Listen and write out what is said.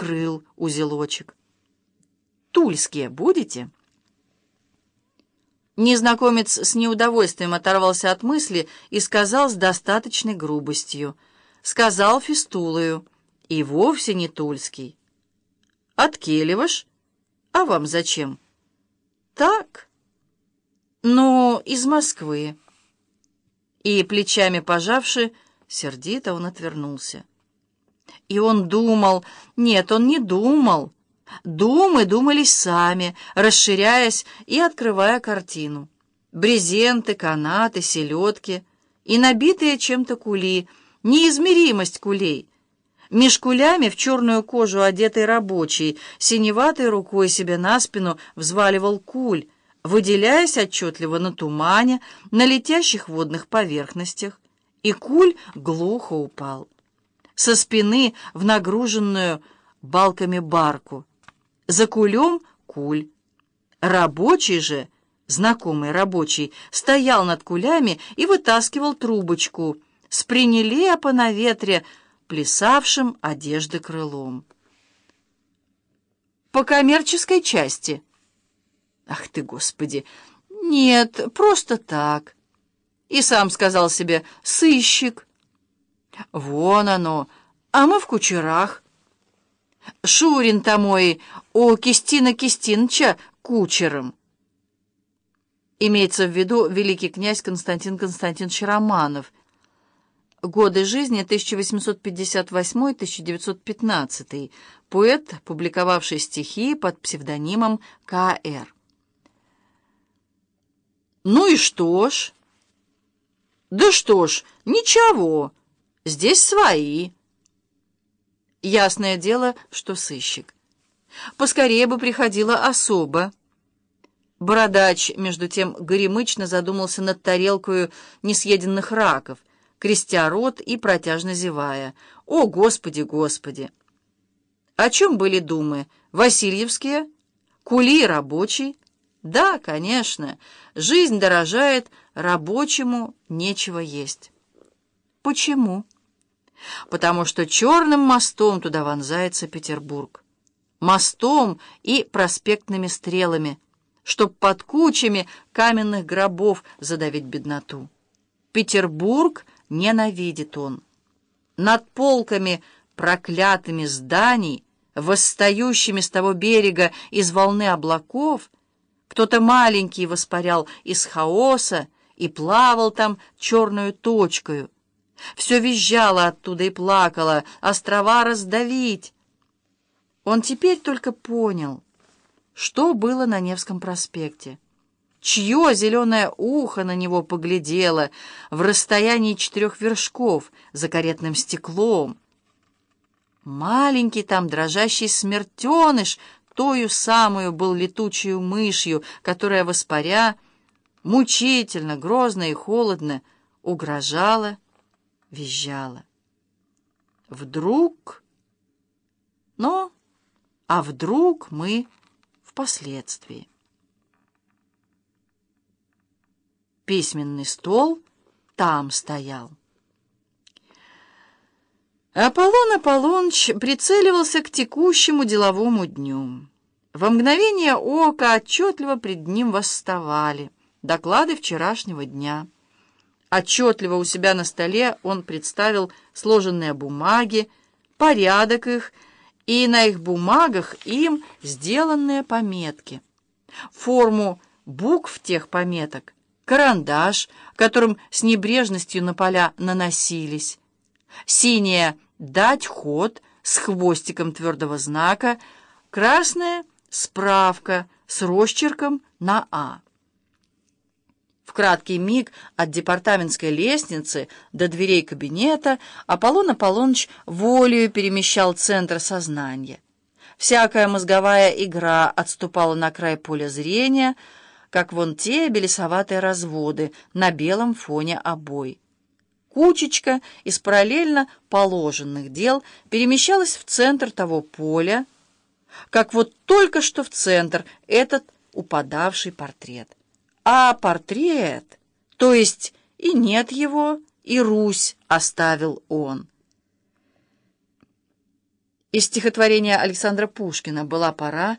прикрыл узелочек. «Тульские будете?» Незнакомец с неудовольствием оторвался от мысли и сказал с достаточной грубостью. Сказал фистулою, и вовсе не тульский. «Откеливаш? А вам зачем?» «Так. Ну, из Москвы». И, плечами пожавши, сердито он отвернулся. И он думал... Нет, он не думал. Думы думались сами, расширяясь и открывая картину. Брезенты, канаты, селедки и набитые чем-то кули, неизмеримость кулей. Меж кулями в черную кожу одетый рабочий, синеватой рукой себе на спину взваливал куль, выделяясь отчетливо на тумане, на летящих водных поверхностях, и куль глухо упал. Со спины в нагруженную балками барку — за кулем куль. Рабочий же, знакомый рабочий, стоял над кулями и вытаскивал трубочку с пренелепо на ветре, плясавшим одежды крылом. «По коммерческой части». «Ах ты, Господи! Нет, просто так». И сам сказал себе «сыщик». «Вон оно, а мы в кучерах». Шурин-то мой у Кистина Кистинча кучером. Имеется в виду великий князь Константин Константинович Романов. Годы жизни 1858-1915. Поэт, публиковавший стихи под псевдонимом К.Р. Ну и что ж? Да что ж, ничего, здесь свои. Ясное дело, что сыщик. Поскорее бы приходила особа. Бородач, между тем, горемычно задумался над тарелкою несъеденных раков, крестя рот и протяжно зевая. «О, Господи, Господи!» О чем были думы? Васильевские? Кули рабочий? Да, конечно, жизнь дорожает, рабочему нечего есть. Почему? потому что черным мостом туда вонзается Петербург. Мостом и проспектными стрелами, чтоб под кучами каменных гробов задавить бедноту. Петербург ненавидит он. Над полками проклятыми зданий, восстающими с того берега из волны облаков, кто-то маленький воспарял из хаоса и плавал там черную точкою, все визжало оттуда и плакало, острова раздавить. Он теперь только понял, что было на Невском проспекте. Чье зеленое ухо на него поглядело в расстоянии четырех вершков за каретным стеклом. Маленький там дрожащий смертеныш тою самую был летучую мышью, которая, воспаря, мучительно, грозно и холодно угрожала визжала. Вдруг... Но... А вдруг мы впоследствии? Письменный стол там стоял. Аполлон Аполлоныч прицеливался к текущему деловому дню. Во мгновение ока отчетливо пред ним восставали доклады вчерашнего дня — Отчетливо у себя на столе он представил сложенные бумаги, порядок их и на их бумагах им сделанные пометки. Форму букв тех пометок, карандаш, которым с небрежностью на поля наносились, синее «дать ход» с хвостиком твердого знака, красная справка с росчерком на «А». В краткий миг от департаментской лестницы до дверей кабинета Аполлон Аполлоныч волею перемещал центр сознания. Всякая мозговая игра отступала на край поля зрения, как вон те белесоватые разводы на белом фоне обой. Кучечка из параллельно положенных дел перемещалась в центр того поля, как вот только что в центр этот упадавший портрет. А портрет, то есть и нет его, и Русь оставил он. Из стихотворения Александра Пушкина «Была пора»